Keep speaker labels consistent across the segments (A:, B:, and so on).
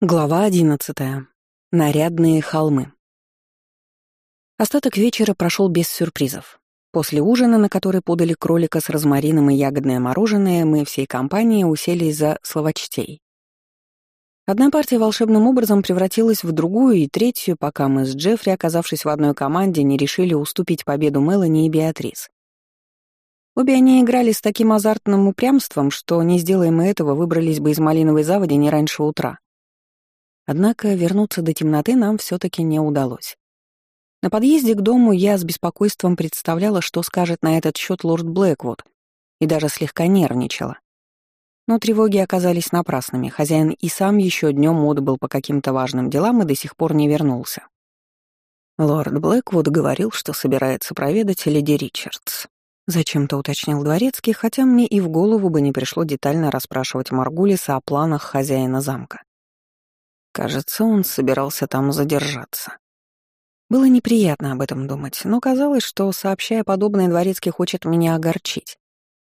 A: Глава одиннадцатая. Нарядные холмы. Остаток вечера прошел без сюрпризов. После ужина, на который подали кролика с розмарином и ягодное мороженое, мы всей компанией уселись за словочтей. Одна партия волшебным образом превратилась в другую и третью, пока мы с Джеффри, оказавшись в одной команде, не решили уступить победу Мелани и Беатрис. Обе они играли с таким азартным упрямством, что, не сделаем мы этого, выбрались бы из малиновой заводи не раньше утра. Однако вернуться до темноты нам все таки не удалось. На подъезде к дому я с беспокойством представляла, что скажет на этот счет лорд Блэквуд, и даже слегка нервничала. Но тревоги оказались напрасными. Хозяин и сам еще днем отбыл по каким-то важным делам и до сих пор не вернулся. Лорд Блэквуд говорил, что собирается проведать леди Ричардс. Зачем-то уточнил дворецкий, хотя мне и в голову бы не пришло детально расспрашивать Маргулиса о планах хозяина замка. Кажется, он собирался там задержаться. Было неприятно об этом думать, но казалось, что, сообщая подобное, Дворецкий хочет меня огорчить.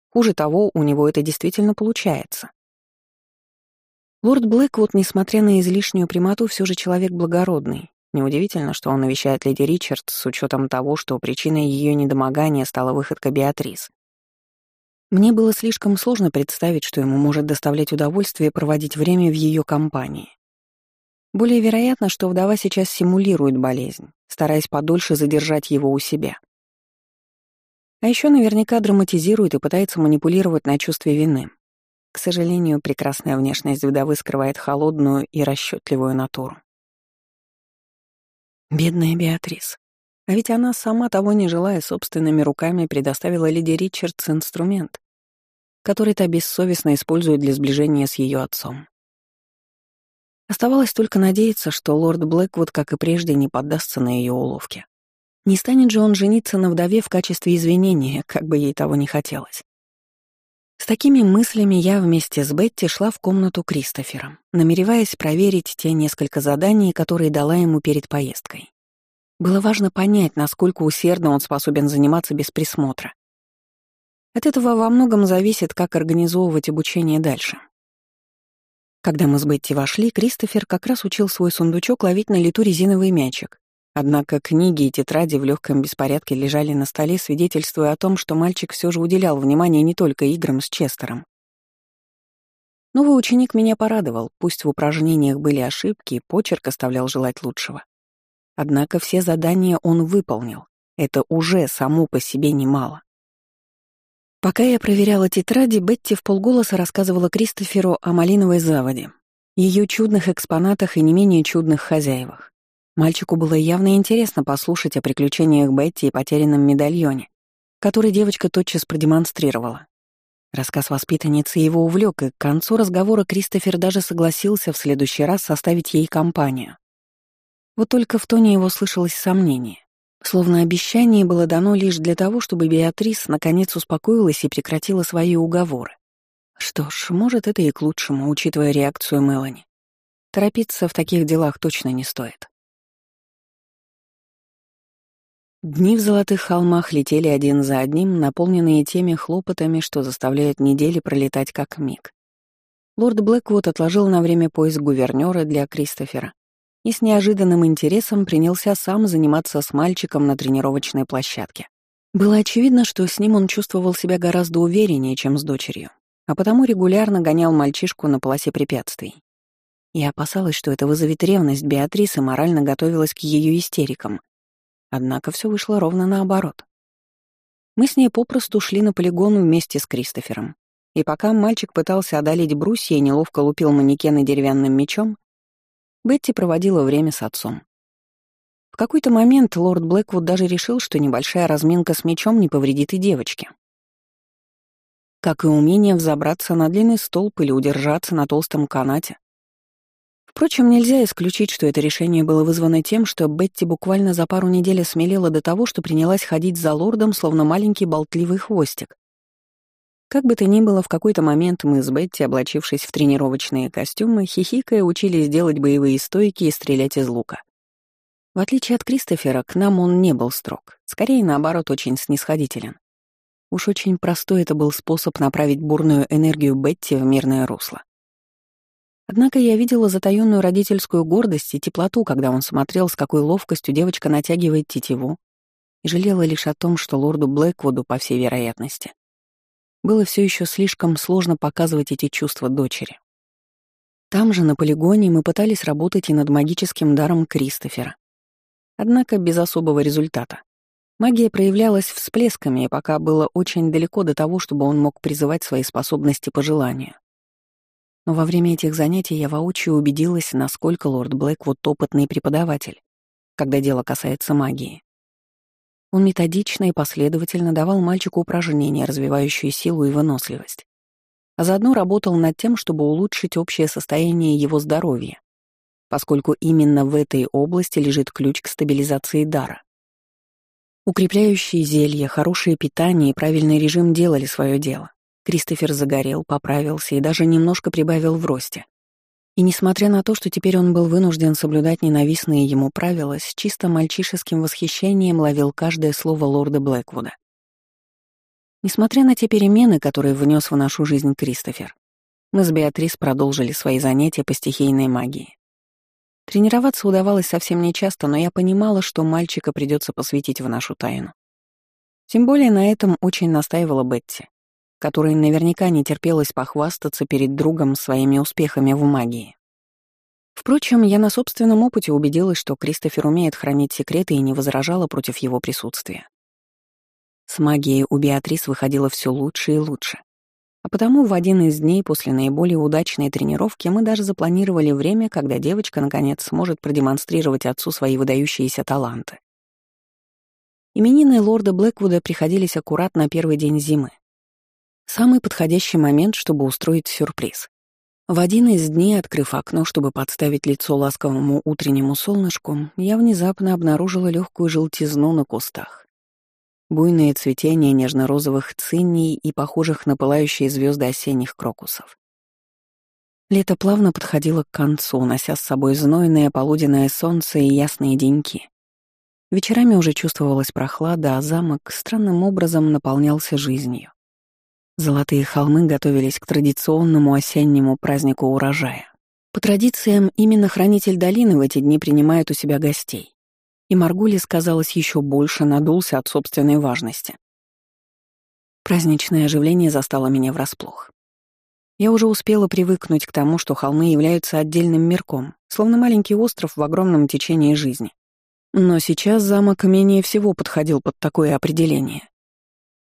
A: Хуже того, у него это действительно получается. Лорд Блэквуд, несмотря на излишнюю прямоту, все же человек благородный. Неудивительно, что он навещает леди Ричард с учетом того, что причиной ее недомогания стала выходка Беатрис. Мне было слишком сложно представить, что ему может доставлять удовольствие проводить время в ее компании. Более вероятно, что вдова сейчас симулирует болезнь, стараясь подольше задержать его у себя. А еще наверняка драматизирует и пытается манипулировать на чувстве вины. К сожалению, прекрасная внешность вдовы скрывает холодную и расчетливую натуру. Бедная Беатрис. А ведь она, сама того не желая, собственными руками предоставила леди Ричардс инструмент, который та бессовестно использует для сближения с ее отцом. Оставалось только надеяться, что лорд Блэквуд, как и прежде, не поддастся на ее уловки. Не станет же он жениться на вдове в качестве извинения, как бы ей того не хотелось. С такими мыслями я вместе с Бетти шла в комнату Кристофера, намереваясь проверить те несколько заданий, которые дала ему перед поездкой. Было важно понять, насколько усердно он способен заниматься без присмотра. От этого во многом зависит, как организовывать обучение дальше. Когда мы с Бетти вошли, Кристофер как раз учил свой сундучок ловить на лету резиновый мячик. Однако книги и тетради в легком беспорядке лежали на столе, свидетельствуя о том, что мальчик все же уделял внимание не только играм с Честером. Новый ученик меня порадовал, пусть в упражнениях были ошибки, почерк оставлял желать лучшего. Однако все задания он выполнил. Это уже само по себе немало. Пока я проверяла тетради, Бетти в полголоса рассказывала Кристоферу о малиновой заводе, ее чудных экспонатах и не менее чудных хозяевах. Мальчику было явно интересно послушать о приключениях Бетти и потерянном медальоне, который девочка тотчас продемонстрировала. Рассказ воспитанницы его увлек, и к концу разговора Кристофер даже согласился в следующий раз составить ей компанию. Вот только в тоне его слышалось сомнение. Словно обещание было дано лишь для того, чтобы Беатрис наконец успокоилась и прекратила свои уговоры. Что ж, может, это и к лучшему, учитывая реакцию Мелани. Торопиться в таких делах точно не стоит. Дни в Золотых холмах летели один за одним, наполненные теми хлопотами, что заставляют недели пролетать как миг. Лорд Блэквуд отложил на время поиск гувернера для Кристофера и с неожиданным интересом принялся сам заниматься с мальчиком на тренировочной площадке. Было очевидно, что с ним он чувствовал себя гораздо увереннее, чем с дочерью, а потому регулярно гонял мальчишку на полосе препятствий. Я опасалась, что это вызовет ревность Беатрисы, морально готовилась к ее истерикам. Однако все вышло ровно наоборот. Мы с ней попросту шли на полигон вместе с Кристофером. И пока мальчик пытался одолеть брусья и неловко лупил манекены деревянным мечом, Бетти проводила время с отцом. В какой-то момент лорд Блэквуд даже решил, что небольшая разминка с мечом не повредит и девочке. Как и умение взобраться на длинный столб или удержаться на толстом канате. Впрочем, нельзя исключить, что это решение было вызвано тем, что Бетти буквально за пару недель смелела до того, что принялась ходить за лордом, словно маленький болтливый хвостик. Как бы то ни было, в какой-то момент мы с Бетти, облачившись в тренировочные костюмы, хихикая учились делать боевые стойки и стрелять из лука. В отличие от Кристофера, к нам он не был строг, скорее, наоборот, очень снисходителен. Уж очень простой это был способ направить бурную энергию Бетти в мирное русло. Однако я видела затаённую родительскую гордость и теплоту, когда он смотрел, с какой ловкостью девочка натягивает тетиву, и жалела лишь о том, что лорду Блэквуду, по всей вероятности, было все еще слишком сложно показывать эти чувства дочери. Там же, на полигоне, мы пытались работать и над магическим даром Кристофера. Однако без особого результата. Магия проявлялась всплесками, и пока было очень далеко до того, чтобы он мог призывать свои способности по желанию. Но во время этих занятий я воочию убедилась, насколько лорд Блэквуд опытный преподаватель, когда дело касается магии. Он методично и последовательно давал мальчику упражнения, развивающие силу и выносливость, а заодно работал над тем, чтобы улучшить общее состояние его здоровья, поскольку именно в этой области лежит ключ к стабилизации дара. Укрепляющие зелья, хорошее питание и правильный режим делали свое дело. Кристофер загорел, поправился и даже немножко прибавил в росте. И несмотря на то, что теперь он был вынужден соблюдать ненавистные ему правила, с чисто мальчишеским восхищением ловил каждое слово лорда Блэквуда. Несмотря на те перемены, которые внес в нашу жизнь Кристофер, мы с Беатрис продолжили свои занятия по стихийной магии. Тренироваться удавалось совсем нечасто, но я понимала, что мальчика придется посвятить в нашу тайну. Тем более на этом очень настаивала Бетти которой наверняка не терпелось похвастаться перед другом своими успехами в магии. Впрочем, я на собственном опыте убедилась, что Кристофер умеет хранить секреты и не возражала против его присутствия. С магией у Беатрис выходило все лучше и лучше. А потому в один из дней после наиболее удачной тренировки мы даже запланировали время, когда девочка, наконец, сможет продемонстрировать отцу свои выдающиеся таланты. Именины лорда Блэквуда приходились аккурат на первый день зимы, Самый подходящий момент, чтобы устроить сюрприз. В один из дней, открыв окно, чтобы подставить лицо ласковому утреннему солнышку, я внезапно обнаружила легкую желтизну на кустах. Буйное цветение нежно-розовых цинний и похожих на пылающие звезды осенних крокусов. Лето плавно подходило к концу, нося с собой знойное полуденное солнце и ясные деньки. Вечерами уже чувствовалась прохлада, а замок странным образом наполнялся жизнью. Золотые холмы готовились к традиционному осеннему празднику урожая. По традициям, именно хранитель долины в эти дни принимает у себя гостей. И Маргулис, казалось, еще больше надулся от собственной важности. Праздничное оживление застало меня врасплох. Я уже успела привыкнуть к тому, что холмы являются отдельным мирком, словно маленький остров в огромном течении жизни. Но сейчас замок менее всего подходил под такое определение.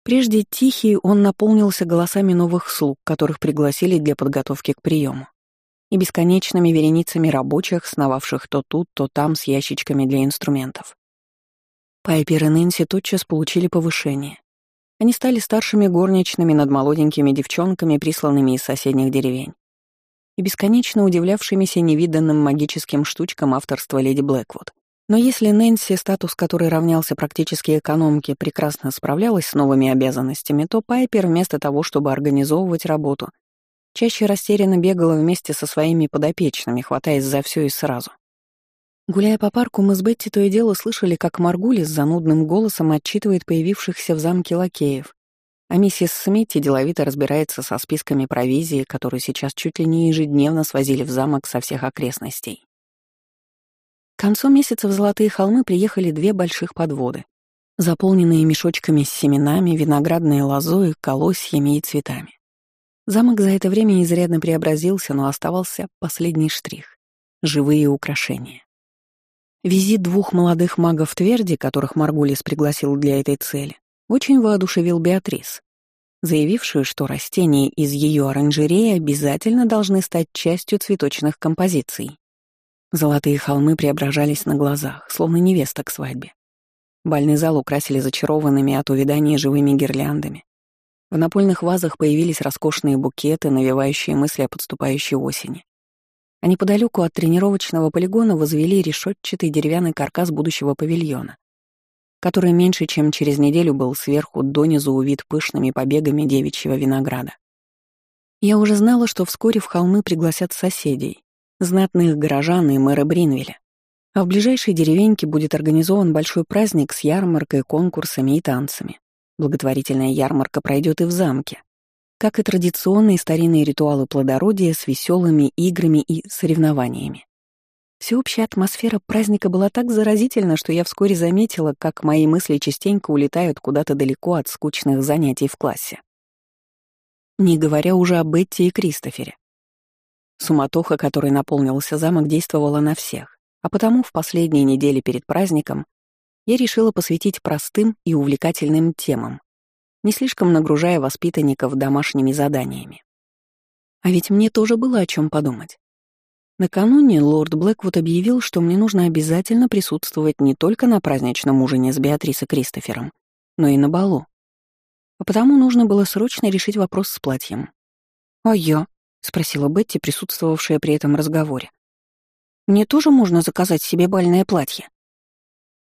A: Прежде тихий, он наполнился голосами новых слуг, которых пригласили для подготовки к приему, и бесконечными вереницами рабочих, сновавших то тут, то там с ящичками для инструментов. Пайпер и Нэнси тотчас получили повышение. Они стали старшими горничными над молоденькими девчонками, присланными из соседних деревень, и бесконечно удивлявшимися невиданным магическим штучкам авторства леди Блэквуд. Но если Нэнси, статус которой равнялся практически экономке, прекрасно справлялась с новыми обязанностями, то Пайпер вместо того, чтобы организовывать работу, чаще растерянно бегала вместе со своими подопечными, хватаясь за все и сразу. Гуляя по парку, мы с Бетти то и дело слышали, как Маргули с занудным голосом отчитывает появившихся в замке лакеев, а миссис Смитти деловито разбирается со списками провизии, которую сейчас чуть ли не ежедневно свозили в замок со всех окрестностей. К концу месяца в Золотые холмы приехали две больших подводы, заполненные мешочками с семенами, виноградной лозой, колосьями и цветами. Замок за это время изрядно преобразился, но оставался последний штрих — живые украшения. Визит двух молодых магов Тверди, которых Маргулис пригласил для этой цели, очень воодушевил Беатрис, заявившую, что растения из ее оранжереи обязательно должны стать частью цветочных композиций. Золотые холмы преображались на глазах, словно невеста к свадьбе. Бальный зал украсили зачарованными от увядания живыми гирляндами. В напольных вазах появились роскошные букеты, навевающие мысли о подступающей осени. А неподалеку от тренировочного полигона возвели решетчатый деревянный каркас будущего павильона, который меньше чем через неделю был сверху донизу увит пышными побегами девичьего винограда. Я уже знала, что вскоре в холмы пригласят соседей, знатных горожан и мэра Бринвеля. А в ближайшей деревеньке будет организован большой праздник с ярмаркой, конкурсами и танцами. Благотворительная ярмарка пройдет и в замке. как и традиционные старинные ритуалы плодородия с веселыми играми и соревнованиями. Всеобщая атмосфера праздника была так заразительна, что я вскоре заметила, как мои мысли частенько улетают куда-то далеко от скучных занятий в классе. Не говоря уже об Бетти и Кристофере. Суматоха, которой наполнился замок, действовала на всех, а потому в последние недели перед праздником я решила посвятить простым и увлекательным темам, не слишком нагружая воспитанников домашними заданиями. А ведь мне тоже было о чем подумать. Накануне лорд Блэквуд объявил, что мне нужно обязательно присутствовать не только на праздничном ужине с Беатрисой Кристофером, но и на балу. А потому нужно было срочно решить вопрос с платьем. «А я?» — спросила Бетти, присутствовавшая при этом разговоре. «Мне тоже можно заказать себе бальное платье?»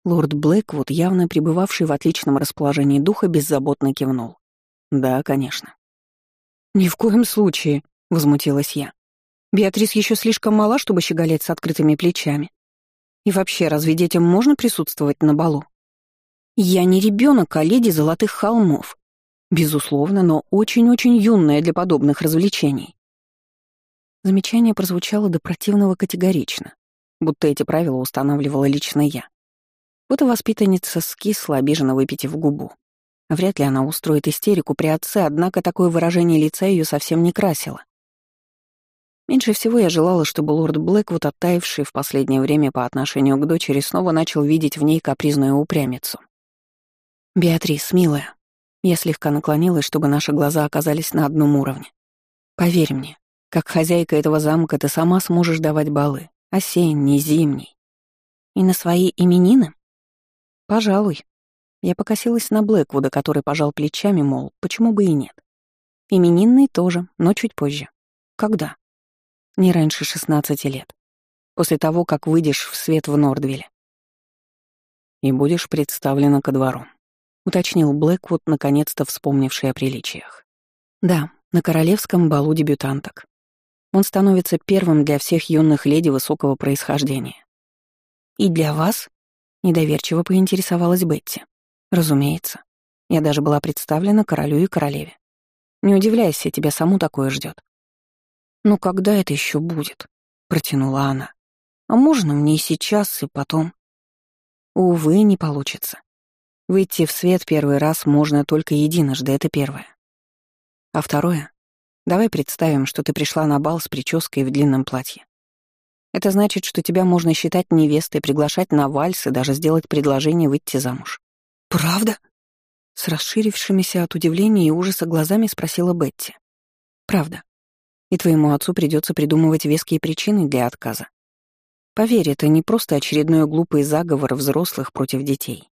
A: Лорд Блэквуд, явно пребывавший в отличном расположении духа, беззаботно кивнул. «Да, конечно». «Ни в коем случае», — возмутилась я. Беатрис еще слишком мала, чтобы щеголять с открытыми плечами. И вообще, разве детям можно присутствовать на балу? Я не ребенок, а леди Золотых холмов. Безусловно, но очень-очень юная для подобных развлечений. Замечание прозвучало до противного категорично, будто эти правила устанавливала лично я. Вот и воспитанница скисла, обиженно выпитив губу. Вряд ли она устроит истерику при отце, однако такое выражение лица ее совсем не красило. Меньше всего я желала, чтобы лорд Блэквуд, оттаивший в последнее время по отношению к дочери, снова начал видеть в ней капризную упрямицу. «Беатрис, милая». Я слегка наклонилась, чтобы наши глаза оказались на одном уровне. «Поверь мне, как хозяйка этого замка ты сама сможешь давать балы, осенний, зимний. И на свои именины?» «Пожалуй». Я покосилась на Блэквуда, который пожал плечами, мол, почему бы и нет. Именинный тоже, но чуть позже. Когда? Не раньше 16 лет. После того, как выйдешь в свет в Нордвилле. И будешь представлена ко двору. Уточнил Блэквуд, наконец-то вспомнивший о приличиях. Да, на королевском балу дебютанток. Он становится первым для всех юных леди высокого происхождения. «И для вас?» — недоверчиво поинтересовалась Бетти. «Разумеется. Я даже была представлена королю и королеве. Не удивляйся, тебя саму такое ждет. «Ну когда это еще будет?» — протянула она. «А можно мне и сейчас, и потом?» Увы, не получится. Выйти в свет первый раз можно только единожды, это первое. А второе? Давай представим, что ты пришла на бал с прической в длинном платье. Это значит, что тебя можно считать невестой, приглашать на вальс и даже сделать предложение выйти замуж. «Правда?» С расширившимися от удивления и ужаса глазами спросила Бетти. «Правда и твоему отцу придется придумывать веские причины для отказа. Поверь, это не просто очередной глупый заговор взрослых против детей.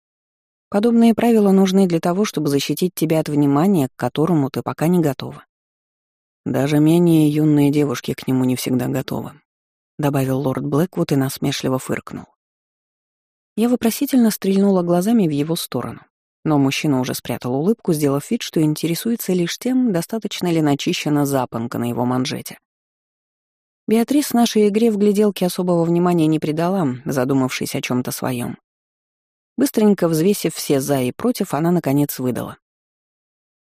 A: Подобные правила нужны для того, чтобы защитить тебя от внимания, к которому ты пока не готова. Даже менее юные девушки к нему не всегда готовы, добавил лорд Блэквуд и насмешливо фыркнул. Я вопросительно стрельнула глазами в его сторону. Но мужчина уже спрятал улыбку, сделав вид, что интересуется лишь тем, достаточно ли начищена запонка на его манжете. Беатрис нашей игре в гляделке особого внимания не придала, задумавшись о чем то своем. Быстренько взвесив все «за» и «против», она, наконец, выдала.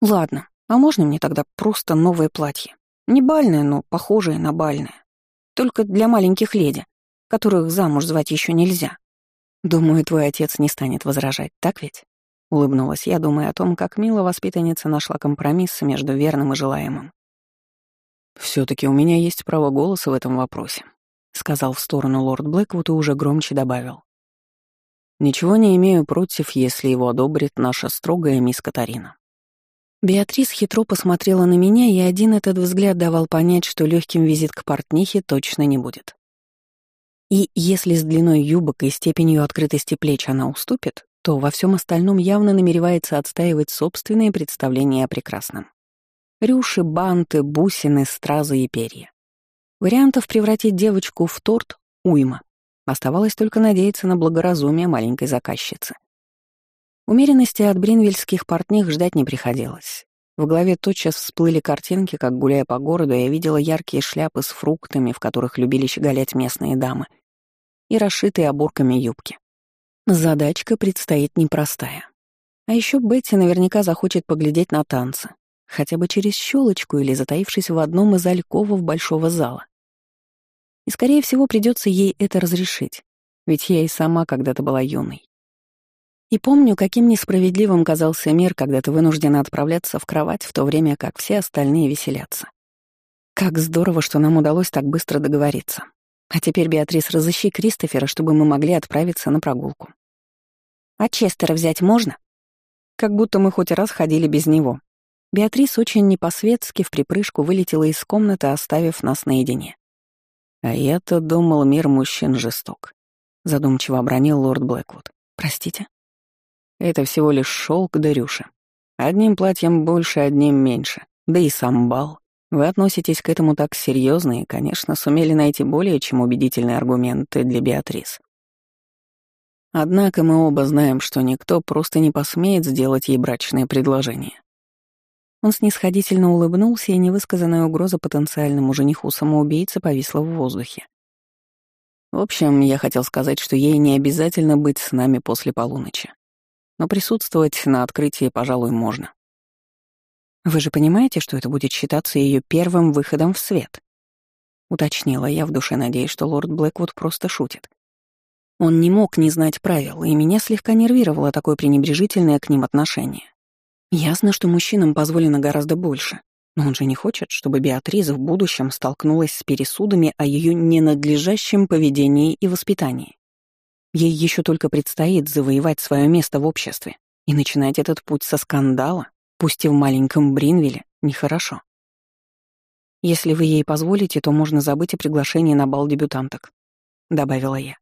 A: «Ладно, а можно мне тогда просто новое платье? Не бальное, но похожее на бальное. Только для маленьких леди, которых замуж звать еще нельзя. Думаю, твой отец не станет возражать, так ведь?» Улыбнулась я, думая о том, как мило воспитанница нашла компромисс между верным и желаемым. все таки у меня есть право голоса в этом вопросе», — сказал в сторону лорд Блэквуд и уже громче добавил. «Ничего не имею против, если его одобрит наша строгая мисс Катарина». Беатрис хитро посмотрела на меня, и один этот взгляд давал понять, что легким визит к портнихе точно не будет. И если с длиной юбок и степенью открытости плеч она уступит, то во всем остальном явно намеревается отстаивать собственные представления о прекрасном. Рюши, банты, бусины, стразы и перья. Вариантов превратить девочку в торт — уйма. Оставалось только надеяться на благоразумие маленькой заказчицы. Умеренности от бринвельских портних ждать не приходилось. В голове тотчас всплыли картинки, как, гуляя по городу, я видела яркие шляпы с фруктами, в которых любили щеголять местные дамы, и расшитые оборками юбки. Задачка предстоит непростая. А еще Бетти наверняка захочет поглядеть на танцы. хотя бы через щелочку или затаившись в одном из альковов большого зала. И, скорее всего, придется ей это разрешить, ведь я и сама когда-то была юной. И помню, каким несправедливым казался мир, когда ты вынуждена отправляться в кровать, в то время как все остальные веселятся. Как здорово, что нам удалось так быстро договориться. А теперь, Беатрис, разыщи Кристофера, чтобы мы могли отправиться на прогулку. А Честера взять можно? Как будто мы хоть раз ходили без него. Беатрис очень непосветски в припрыжку вылетела из комнаты, оставив нас наедине. А я-то думал, мир мужчин жесток. Задумчиво обронил лорд Блэквуд. Простите? Это всего лишь шелк Дарюши. Одним платьем больше, одним меньше. Да и сам бал. Вы относитесь к этому так серьезно и, конечно, сумели найти более чем убедительные аргументы для Беатрис. Однако мы оба знаем, что никто просто не посмеет сделать ей брачное предложение. Он снисходительно улыбнулся, и невысказанная угроза потенциальному жениху-самоубийце повисла в воздухе. В общем, я хотел сказать, что ей не обязательно быть с нами после полуночи но присутствовать на открытии, пожалуй, можно. Вы же понимаете, что это будет считаться ее первым выходом в свет? Уточнила я в душе, надеясь, что лорд Блэквуд просто шутит. Он не мог не знать правил, и меня слегка нервировало такое пренебрежительное к ним отношение. Ясно, что мужчинам позволено гораздо больше, но он же не хочет, чтобы Беатриза в будущем столкнулась с пересудами о ее ненадлежащем поведении и воспитании. Ей еще только предстоит завоевать свое место в обществе, и начинать этот путь со скандала, пусть и в маленьком Бринвилле, нехорошо. Если вы ей позволите, то можно забыть о приглашении на бал дебютанток», — добавила я.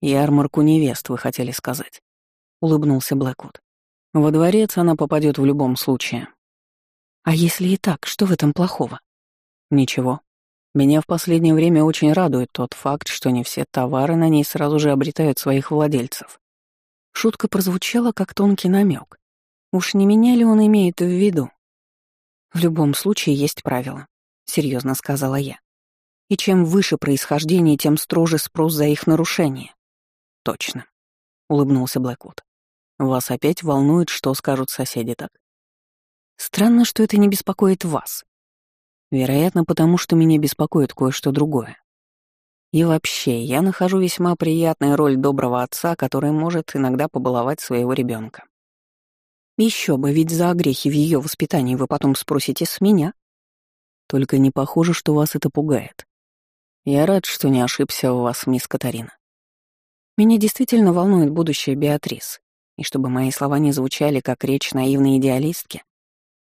A: «Ярмарку невест, вы хотели сказать», — улыбнулся Блэквуд. «Во дворец она попадет в любом случае». «А если и так, что в этом плохого?» «Ничего. Меня в последнее время очень радует тот факт, что не все товары на ней сразу же обретают своих владельцев. Шутка прозвучала как тонкий намек. Уж не меня ли он имеет в виду? В любом случае есть правила, серьезно сказала я. И чем выше происхождение, тем строже спрос за их нарушение. Точно, улыбнулся Блэквуд. Вас опять волнует, что скажут соседи так. Странно, что это не беспокоит вас. Вероятно, потому что меня беспокоит кое-что другое. И вообще, я нахожу весьма приятную роль доброго отца, который может иногда побаловать своего ребенка. Еще бы, ведь за огрехи в ее воспитании вы потом спросите с меня. Только не похоже, что вас это пугает. Я рад, что не ошибся у вас, мисс Катарина. Меня действительно волнует будущее Беатрис, и чтобы мои слова не звучали как речь наивной идеалистки,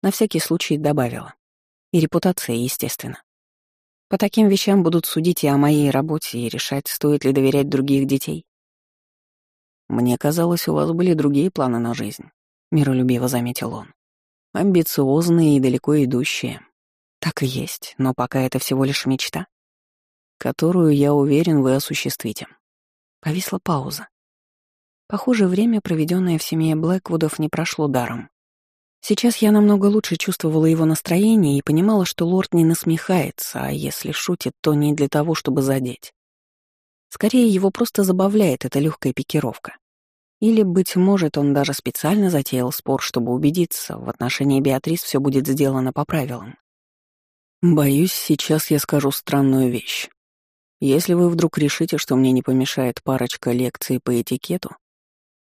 A: на всякий случай добавила. И репутация, естественно. По таким вещам будут судить и о моей работе, и решать, стоит ли доверять других детей. «Мне казалось, у вас были другие планы на жизнь», — миролюбиво заметил он. «Амбициозные и далеко идущие. Так и есть, но пока это всего лишь мечта, которую, я уверен, вы осуществите». Повисла пауза. Похоже, время, проведенное в семье Блэквудов, не прошло даром. Сейчас я намного лучше чувствовала его настроение и понимала, что лорд не насмехается, а если шутит, то не для того, чтобы задеть. Скорее, его просто забавляет эта легкая пикировка. Или, быть может, он даже специально затеял спор, чтобы убедиться, в отношении Беатрис все будет сделано по правилам. Боюсь, сейчас я скажу странную вещь. Если вы вдруг решите, что мне не помешает парочка лекций по этикету,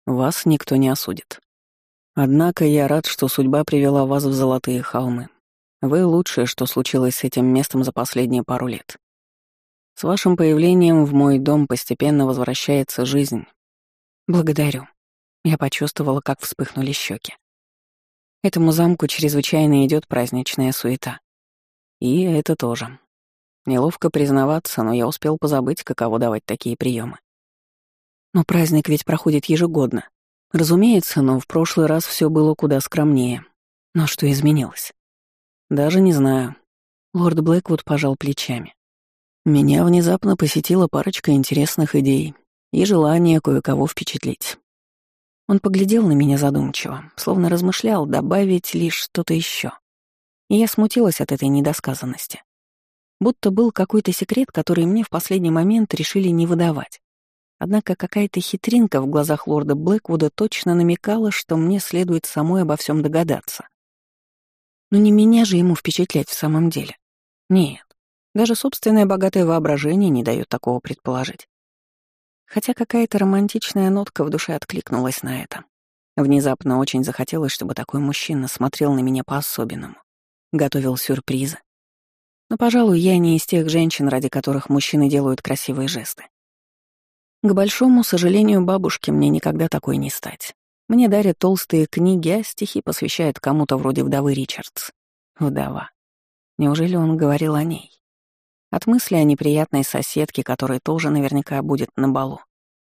A: вас никто не осудит. Однако я рад, что судьба привела вас в Золотые холмы. Вы лучшее, что случилось с этим местом за последние пару лет. С вашим появлением в мой дом постепенно возвращается жизнь. Благодарю. Я почувствовала, как вспыхнули щеки. Этому замку чрезвычайно идет праздничная суета. И это тоже. Неловко признаваться, но я успел позабыть, каково давать такие приемы. Но праздник ведь проходит ежегодно. Разумеется, но в прошлый раз все было куда скромнее. Но что изменилось? Даже не знаю. Лорд Блэквуд пожал плечами. Меня внезапно посетила парочка интересных идей и желание кое-кого впечатлить. Он поглядел на меня задумчиво, словно размышлял добавить лишь что-то еще. И я смутилась от этой недосказанности. Будто был какой-то секрет, который мне в последний момент решили не выдавать. Однако какая-то хитринка в глазах лорда Блэквуда точно намекала, что мне следует самой обо всем догадаться. Но не меня же ему впечатлять в самом деле. Нет, даже собственное богатое воображение не дает такого предположить. Хотя какая-то романтичная нотка в душе откликнулась на это. Внезапно очень захотелось, чтобы такой мужчина смотрел на меня по-особенному, готовил сюрпризы. Но, пожалуй, я не из тех женщин, ради которых мужчины делают красивые жесты. К большому сожалению бабушки мне никогда такой не стать. Мне дарят толстые книги, а стихи посвящают кому-то вроде вдовы Ричардс. Вдова. Неужели он говорил о ней? От мысли о неприятной соседке, которая тоже наверняка будет на балу,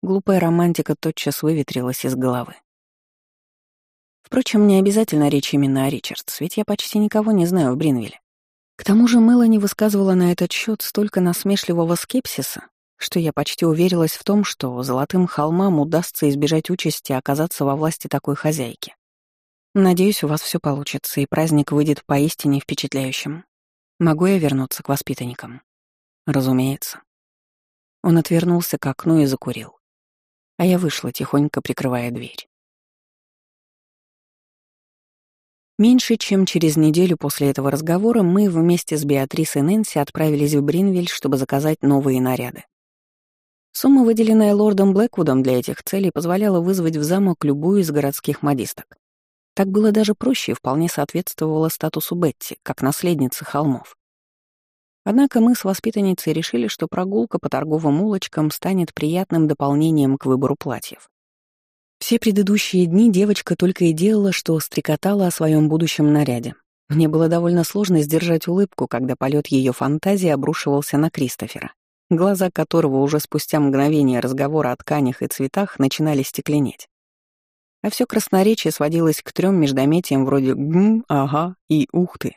A: глупая романтика тотчас выветрилась из головы. Впрочем, не обязательно речь именно о Ричардс, ведь я почти никого не знаю в Бринвилле. К тому же Мелани высказывала на этот счет столько насмешливого скепсиса, что я почти уверилась в том, что золотым холмам удастся избежать участи оказаться во власти такой хозяйки. Надеюсь, у вас все получится, и праздник выйдет поистине впечатляющим. Могу я вернуться к воспитанникам? Разумеется. Он отвернулся к окну и закурил. А я вышла, тихонько прикрывая дверь. Меньше чем через неделю после этого разговора мы вместе с Беатрис и Нэнси отправились в Бринвиль, чтобы заказать новые наряды. Сумма, выделенная лордом Блэквудом для этих целей, позволяла вызвать в замок любую из городских модисток. Так было даже проще и вполне соответствовало статусу Бетти, как наследницы холмов. Однако мы с воспитанницей решили, что прогулка по торговым улочкам станет приятным дополнением к выбору платьев. Все предыдущие дни девочка только и делала, что стрекотала о своем будущем наряде. Мне было довольно сложно сдержать улыбку, когда полет ее фантазии обрушивался на Кристофера глаза которого уже спустя мгновение разговора о тканях и цветах начинали стекленеть. А все красноречие сводилось к трем междометиям вроде «гм», «ага» и «ух ты».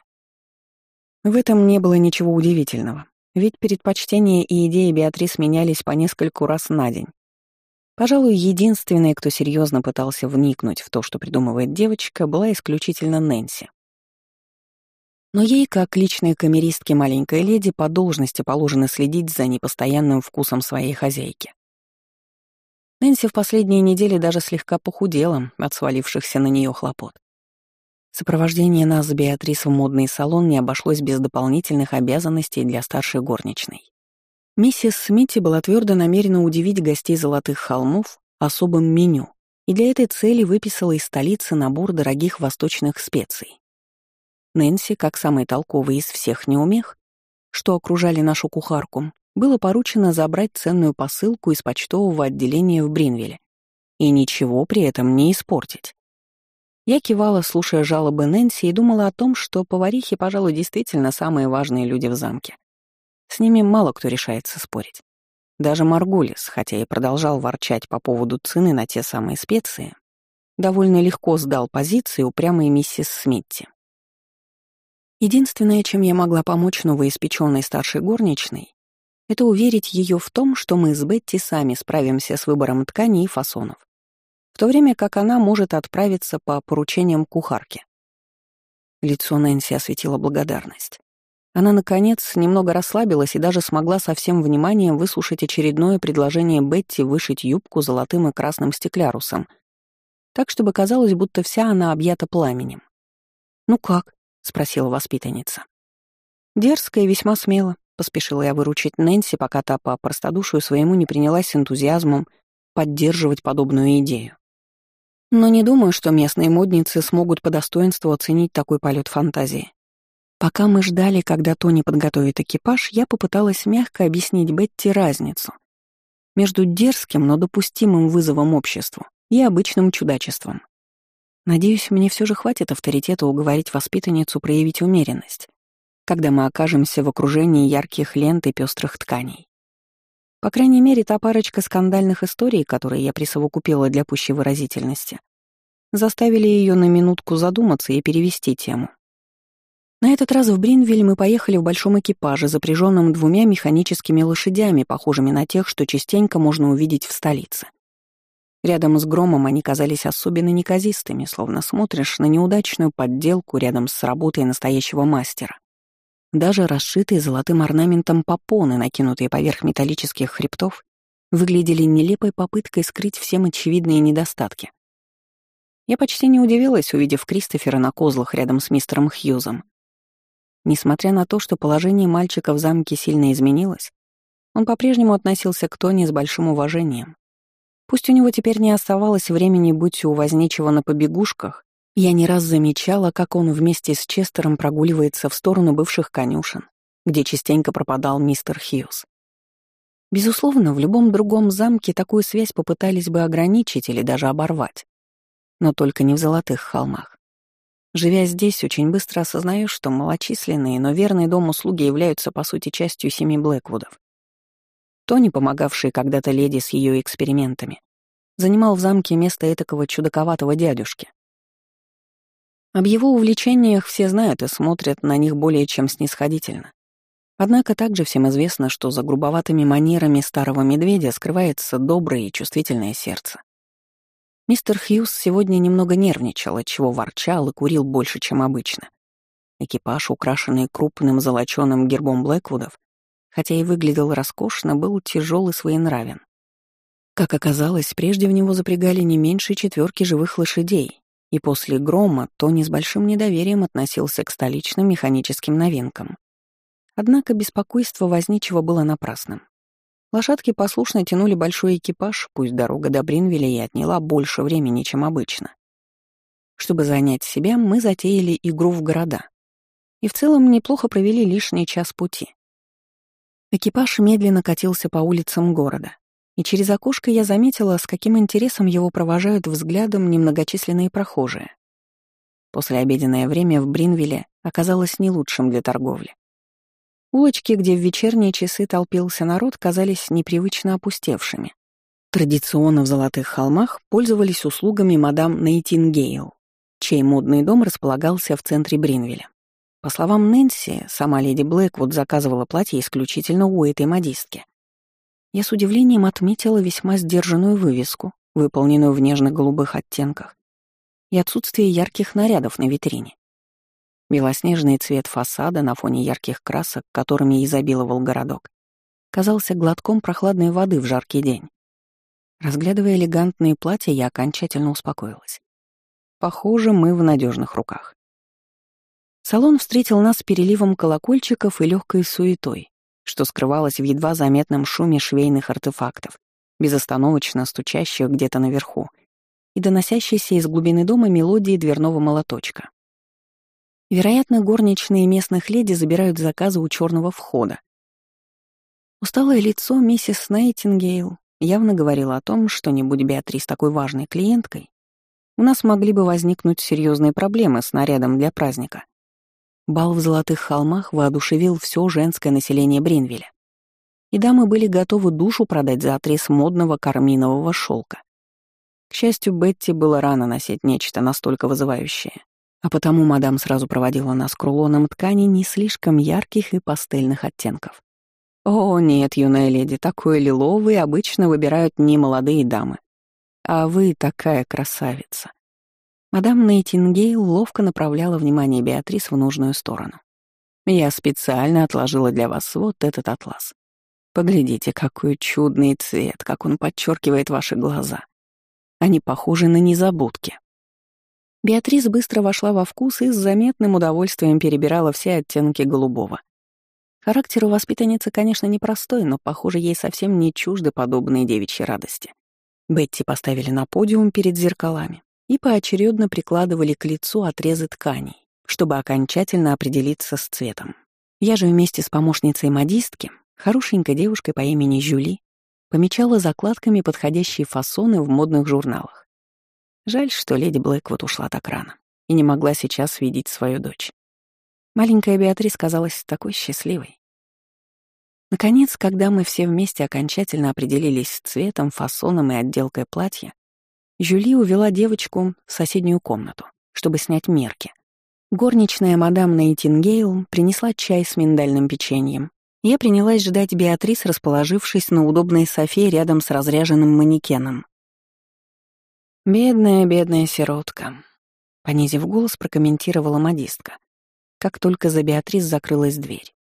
A: В этом не было ничего удивительного, ведь предпочтения и идеи Беатрис менялись по нескольку раз на день. Пожалуй, единственной, кто серьезно пытался вникнуть в то, что придумывает девочка, была исключительно Нэнси. Но ей, как личной камеристке маленькой леди, по должности положено следить за непостоянным вкусом своей хозяйки. Нэнси в последние недели даже слегка похудела от свалившихся на нее хлопот. Сопровождение нас с Беатрис в модный салон не обошлось без дополнительных обязанностей для старшей горничной. Миссис Смити была твердо намерена удивить гостей Золотых холмов особым меню и для этой цели выписала из столицы набор дорогих восточных специй. Нэнси, как самый толковый из всех неумех, что окружали нашу кухарку, было поручено забрать ценную посылку из почтового отделения в Бринвилле и ничего при этом не испортить. Я кивала, слушая жалобы Нэнси, и думала о том, что поварихи, пожалуй, действительно самые важные люди в замке. С ними мало кто решается спорить. Даже Маргулис, хотя и продолжал ворчать по поводу цены на те самые специи, довольно легко сдал позиции упрямой миссис Смитти. Единственное, чем я могла помочь новоиспеченной старшей горничной, это уверить ее в том, что мы с Бетти сами справимся с выбором тканей и фасонов, в то время как она может отправиться по поручениям кухарки. Лицо Нэнси осветила благодарность. Она, наконец, немного расслабилась и даже смогла со всем вниманием выслушать очередное предложение Бетти вышить юбку золотым и красным стеклярусом, так, чтобы казалось, будто вся она объята пламенем. «Ну как?» — спросила воспитанница. «Дерзко и весьма смело», — поспешила я выручить Нэнси, пока та по простодушию своему не принялась с энтузиазмом поддерживать подобную идею. Но не думаю, что местные модницы смогут по достоинству оценить такой полет фантазии. Пока мы ждали, когда Тони подготовит экипаж, я попыталась мягко объяснить Бетти разницу между дерзким, но допустимым вызовом обществу и обычным чудачеством. Надеюсь, мне все же хватит авторитета уговорить воспитанницу проявить умеренность, когда мы окажемся в окружении ярких лент и пестрых тканей. По крайней мере, та парочка скандальных историй, которые я присовокупила для пущей выразительности, заставили ее на минутку задуматься и перевести тему. На этот раз в Бринвиль мы поехали в большом экипаже, запряженном двумя механическими лошадями, похожими на тех, что частенько можно увидеть в столице. Рядом с громом они казались особенно неказистыми, словно смотришь на неудачную подделку рядом с работой настоящего мастера. Даже расшитые золотым орнаментом попоны, накинутые поверх металлических хребтов, выглядели нелепой попыткой скрыть всем очевидные недостатки. Я почти не удивилась, увидев Кристофера на козлах рядом с мистером Хьюзом. Несмотря на то, что положение мальчика в замке сильно изменилось, он по-прежнему относился к Тони с большим уважением. Пусть у него теперь не оставалось времени быть у возничего на побегушках, я не раз замечала, как он вместе с Честером прогуливается в сторону бывших конюшен, где частенько пропадал мистер Хьюз. Безусловно, в любом другом замке такую связь попытались бы ограничить или даже оборвать. Но только не в Золотых холмах. Живя здесь, очень быстро осознаешь, что малочисленные, но верные дому слуги являются, по сути, частью семьи Блэквудов. Тони, помогавший когда-то леди с ее экспериментами, занимал в замке место этакого чудаковатого дядюшки. Об его увлечениях все знают и смотрят на них более чем снисходительно. Однако также всем известно, что за грубоватыми манерами старого медведя скрывается доброе и чувствительное сердце. Мистер Хьюз сегодня немного нервничал, отчего ворчал и курил больше, чем обычно. Экипаж, украшенный крупным золочёным гербом Блэквудов, хотя и выглядел роскошно, был тяжел и своенравен. Как оказалось, прежде в него запрягали не меньше четверки живых лошадей, и после грома Тони с большим недоверием относился к столичным механическим новинкам. Однако беспокойство возничего было напрасным. Лошадки послушно тянули большой экипаж, пусть дорога до Бринвеля и отняла больше времени, чем обычно. Чтобы занять себя, мы затеяли игру в города. И в целом неплохо провели лишний час пути. Экипаж медленно катился по улицам города, и через окошко я заметила, с каким интересом его провожают взглядом немногочисленные прохожие. Послеобеденное время в Бринвилле оказалось не лучшим для торговли. Улочки, где в вечерние часы толпился народ, казались непривычно опустевшими. Традиционно в Золотых холмах пользовались услугами мадам Нейтингейл, чей модный дом располагался в центре Бринвеля. По словам Нэнси, сама леди Блэквуд заказывала платье исключительно у этой модистки. Я с удивлением отметила весьма сдержанную вывеску, выполненную в нежных голубых оттенках, и отсутствие ярких нарядов на витрине. Белоснежный цвет фасада на фоне ярких красок, которыми изобиловал городок, казался глотком прохладной воды в жаркий день. Разглядывая элегантные платья, я окончательно успокоилась. Похоже, мы в надежных руках. Салон встретил нас переливом колокольчиков и легкой суетой, что скрывалось в едва заметном шуме швейных артефактов, безостановочно стучащих где-то наверху, и доносящейся из глубины дома мелодии дверного молоточка. Вероятно, горничные местных леди забирают заказы у черного входа. Усталое лицо миссис Нейтингейл явно говорило о том, что не будь Беатрис такой важной клиенткой, у нас могли бы возникнуть серьезные проблемы с нарядом для праздника. Бал в Золотых холмах воодушевил все женское население Бринвеля. И дамы были готовы душу продать за отрез модного карминового шелка. К счастью, Бетти было рано носить нечто настолько вызывающее. А потому мадам сразу проводила нас к рулонам ткани не слишком ярких и пастельных оттенков. «О, нет, юная леди, такое лиловое обычно выбирают не молодые дамы. А вы такая красавица». Мадам Нейтингейл ловко направляла внимание Беатрис в нужную сторону. «Я специально отложила для вас вот этот атлас. Поглядите, какой чудный цвет, как он подчеркивает ваши глаза. Они похожи на незабудки». Беатрис быстро вошла во вкус и с заметным удовольствием перебирала все оттенки голубого. Характер у воспитанницы, конечно, непростой, но, похоже, ей совсем не чужды подобные девичьи радости. Бетти поставили на подиум перед зеркалами и поочередно прикладывали к лицу отрезы тканей, чтобы окончательно определиться с цветом. Я же вместе с помощницей модистки, хорошенькой девушкой по имени Жюли, помечала закладками подходящие фасоны в модных журналах. Жаль, что леди Блэквуд ушла так рано и не могла сейчас видеть свою дочь. Маленькая Беатрис казалась такой счастливой. Наконец, когда мы все вместе окончательно определились с цветом, фасоном и отделкой платья, Жюли увела девочку в соседнюю комнату, чтобы снять мерки. Горничная мадам Нейтингейл принесла чай с миндальным печеньем. Я принялась ждать Беатрис, расположившись на удобной софе рядом с разряженным манекеном. «Бедная, бедная сиротка», — понизив голос, прокомментировала модистка, как только за Беатрис закрылась дверь.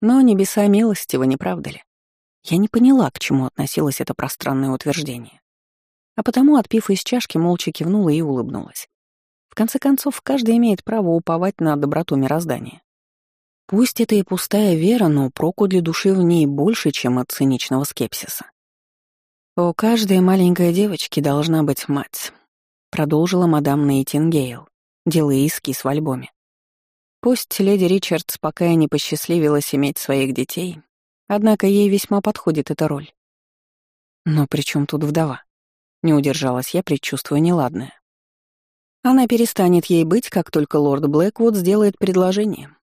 A: «Но небеса милостиво, не правда ли?» Я не поняла, к чему относилось это пространное утверждение. А потому, отпив из чашки, молча кивнула и улыбнулась. В конце концов, каждый имеет право уповать на доброту мироздания. Пусть это и пустая вера, но проку для души в ней больше, чем от циничного скепсиса. «У каждой маленькой девочки должна быть мать», — продолжила мадам Нейтингейл, делая эскиз в альбоме. Пусть леди Ричардс пока и не посчастливилась иметь своих детей, однако ей весьма подходит эта роль. Но при чем тут вдова? Не удержалась я, предчувствуя неладное. Она перестанет ей быть, как только лорд Блэквуд сделает предложение.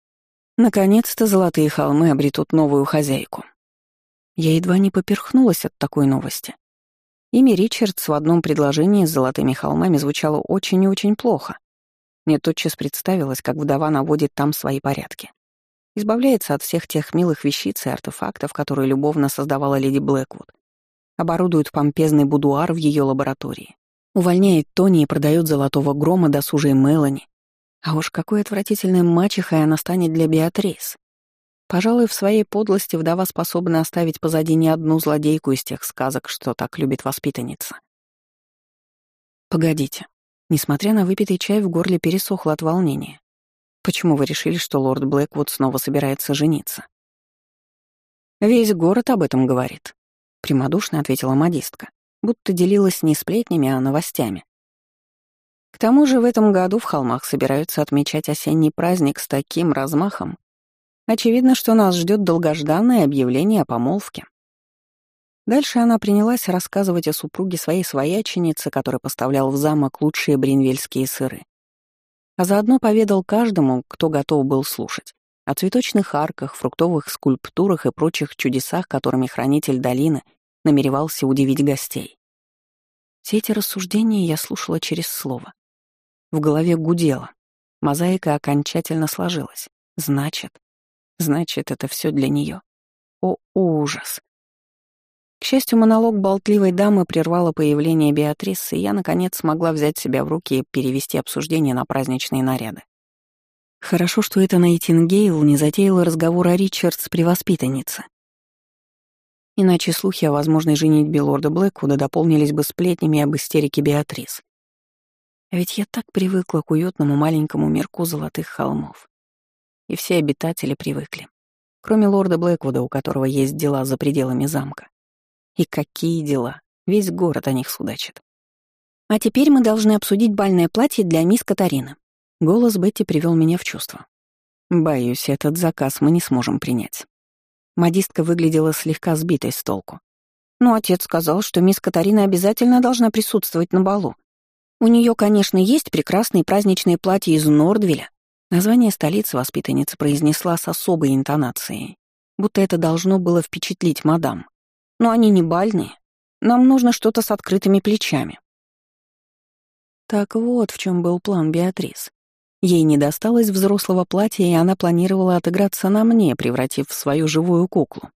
A: Наконец-то золотые холмы обретут новую хозяйку. Я едва не поперхнулась от такой новости. Имя Ричардс в одном предложении с золотыми холмами звучало очень и очень плохо. Мне тотчас представилось, как вдова наводит там свои порядки. Избавляется от всех тех милых вещиц и артефактов, которые любовно создавала леди Блэквуд. Оборудует помпезный будуар в ее лаборатории. Увольняет Тони и продает золотого грома досужей Мелани. А уж какой отвратительной мачехой она станет для Беатрис. Пожалуй, в своей подлости вдова способна оставить позади не одну злодейку из тех сказок, что так любит воспитанница. Погодите, Несмотря на выпитый чай, в горле пересохло от волнения. Почему вы решили, что лорд Блэквуд снова собирается жениться? Весь город об этом говорит, прямодушно ответила модистка, будто делилась не сплетнями, а новостями. К тому же в этом году в холмах собираются отмечать осенний праздник с таким размахом. Очевидно, что нас ждет долгожданное объявление о помолвке. Дальше она принялась рассказывать о супруге своей свояченицы, который поставлял в замок лучшие бринвельские сыры. А заодно поведал каждому, кто готов был слушать, о цветочных арках, фруктовых скульптурах и прочих чудесах, которыми хранитель долины намеревался удивить гостей. Все эти рассуждения я слушала через слово. В голове гудело. Мозаика окончательно сложилась. Значит, значит, это все для нее. О, ужас! К счастью, монолог болтливой дамы прервало появление Беатрисы, и я, наконец, смогла взять себя в руки и перевести обсуждение на праздничные наряды. Хорошо, что это Нейтингейл не затеяла разговор о Ричардс при воспитаннице. Иначе слухи о возможной женитьбе лорда Блэквуда дополнились бы сплетнями об истерике Беатрис. А ведь я так привыкла к уютному маленькому мирку золотых холмов. И все обитатели привыкли. Кроме лорда Блэквуда, у которого есть дела за пределами замка. И какие дела. Весь город о них судачит. А теперь мы должны обсудить бальное платье для мисс Катарины. Голос Бетти привел меня в чувство. Боюсь, этот заказ мы не сможем принять. Модистка выглядела слегка сбитой с толку. Но отец сказал, что мисс Катарина обязательно должна присутствовать на балу. У нее, конечно, есть прекрасные праздничные платья из Нордвилля. Название столицы воспитанница произнесла с особой интонацией, будто это должно было впечатлить мадам. Но они не бальные. Нам нужно что-то с открытыми плечами. Так вот в чем был план Беатрис. Ей не досталось взрослого платья, и она планировала отыграться на мне, превратив в свою живую куклу.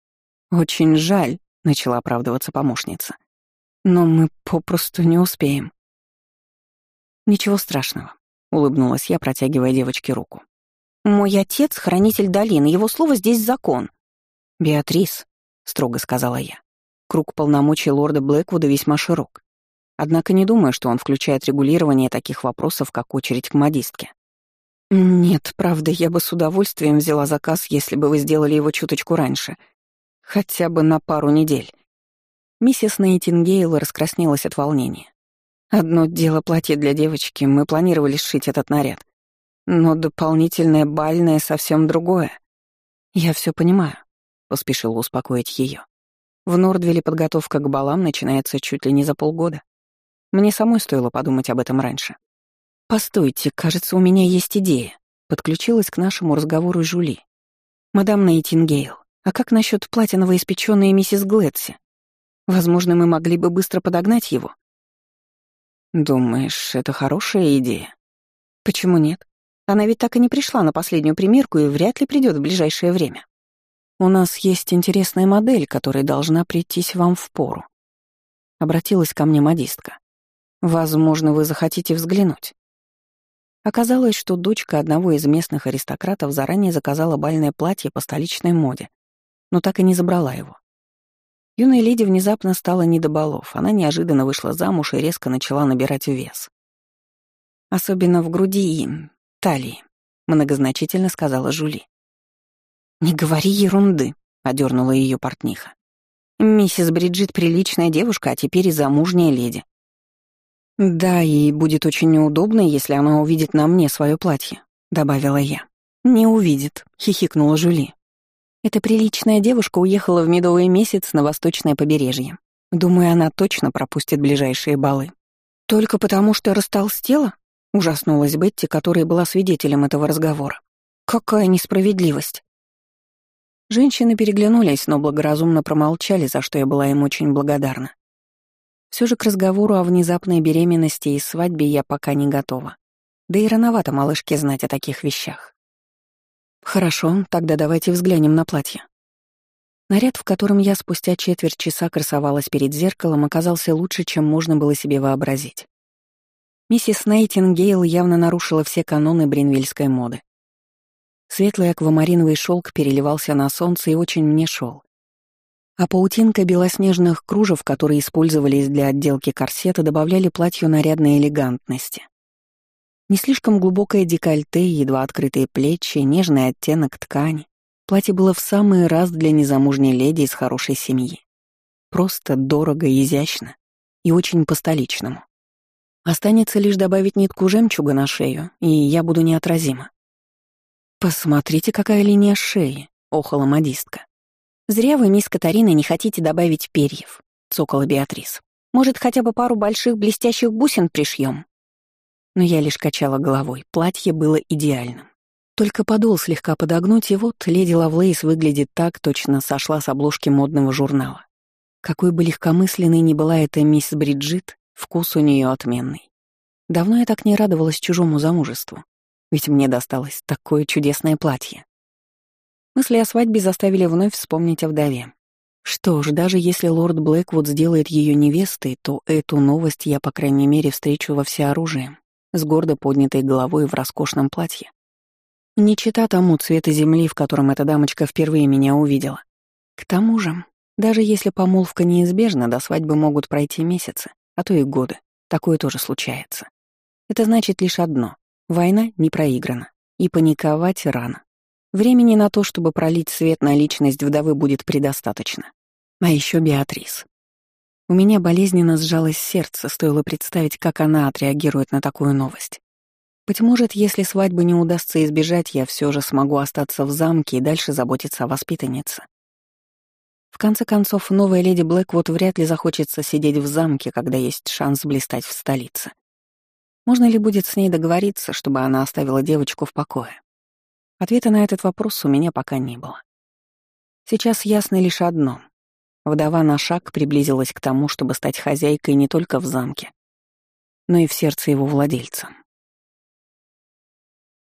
A: «Очень жаль», — начала оправдываться помощница. «Но мы попросту не успеем». «Ничего страшного», — улыбнулась я, протягивая девочке руку. «Мой отец — хранитель долины, его слово здесь закон». «Беатрис», — строго сказала я, Круг полномочий лорда Блэквуда весьма широк. Однако не думаю, что он включает регулирование таких вопросов, как очередь к модистке. «Нет, правда, я бы с удовольствием взяла заказ, если бы вы сделали его чуточку раньше. Хотя бы на пару недель». Миссис Нейтингейл раскраснелась от волнения. «Одно дело платье для девочки, мы планировали сшить этот наряд. Но дополнительное бальное совсем другое. Я все понимаю», — поспешила успокоить ее. В Нордвилле подготовка к балам начинается чуть ли не за полгода. Мне самой стоило подумать об этом раньше. «Постойте, кажется, у меня есть идея», — подключилась к нашему разговору Жули. «Мадам Нейтингейл, а как насчет платья новоиспечённой миссис Глэдси? Возможно, мы могли бы быстро подогнать его?» «Думаешь, это хорошая идея?» «Почему нет? Она ведь так и не пришла на последнюю примерку и вряд ли придет в ближайшее время». «У нас есть интересная модель, которая должна прийтись вам в пору», — обратилась ко мне модистка. «Возможно, вы захотите взглянуть». Оказалось, что дочка одного из местных аристократов заранее заказала бальное платье по столичной моде, но так и не забрала его. Юная леди внезапно стала не до балов. Она неожиданно вышла замуж и резко начала набирать вес. Особенно в груди и талии, многозначительно сказала Жули. «Не говори ерунды», — одернула ее портниха. «Миссис Бриджит приличная девушка, а теперь и замужняя леди. «Да, и будет очень неудобно, если она увидит на мне свое платье», — добавила я. «Не увидит», — хихикнула Жюли. Эта приличная девушка уехала в медовый месяц на восточное побережье. Думаю, она точно пропустит ближайшие балы. «Только потому, что растолстела?» — ужаснулась Бетти, которая была свидетелем этого разговора. «Какая несправедливость!» Женщины переглянулись, но благоразумно промолчали, за что я была им очень благодарна. Все же к разговору о внезапной беременности и свадьбе я пока не готова. Да и рановато малышке знать о таких вещах. Хорошо, тогда давайте взглянем на платье. Наряд, в котором я спустя четверть часа красовалась перед зеркалом, оказался лучше, чем можно было себе вообразить. Миссис Нейтингейл явно нарушила все каноны бринвильской моды. Светлый аквамариновый шелк переливался на солнце и очень мне шел а паутинка белоснежных кружев, которые использовались для отделки корсета, добавляли платью нарядной элегантности. Не слишком глубокое декольте, едва открытые плечи, нежный оттенок ткани. Платье было в самый раз для незамужней леди из хорошей семьи. Просто дорого, изящно и очень по-столичному. Останется лишь добавить нитку жемчуга на шею, и я буду неотразима. «Посмотрите, какая линия шеи», — охала модистка. «Зря вы, мисс Катарина, не хотите добавить перьев», — цокала Беатрис. «Может, хотя бы пару больших блестящих бусин пришьем?» Но я лишь качала головой. Платье было идеальным. Только подол слегка подогнуть, и вот леди Лавлейс выглядит так, точно сошла с обложки модного журнала. Какой бы легкомысленной ни была эта мисс Бриджит, вкус у нее отменный. Давно я так не радовалась чужому замужеству, ведь мне досталось такое чудесное платье. Мысли о свадьбе заставили вновь вспомнить о вдове. Что ж, даже если лорд Блэквуд сделает ее невестой, то эту новость я, по крайней мере, встречу во всеоружии, с гордо поднятой головой в роскошном платье. Не чита тому цвета земли, в котором эта дамочка впервые меня увидела. К тому же, даже если помолвка неизбежна, до свадьбы могут пройти месяцы, а то и годы. Такое тоже случается. Это значит лишь одно — война не проиграна, и паниковать рано. Времени на то, чтобы пролить свет на личность вдовы, будет предостаточно. А еще Беатрис. У меня болезненно сжалось сердце, стоило представить, как она отреагирует на такую новость. Быть может, если свадьбы не удастся избежать, я все же смогу остаться в замке и дальше заботиться о воспитаннице. В конце концов, новая леди Блэквуд вряд ли захочется сидеть в замке, когда есть шанс блистать в столице. Можно ли будет с ней договориться, чтобы она оставила девочку в покое? Ответа на этот вопрос у меня пока не было. Сейчас ясно лишь одно. Вдова на шаг приблизилась к тому, чтобы стать хозяйкой не только в замке, но и в сердце его владельца.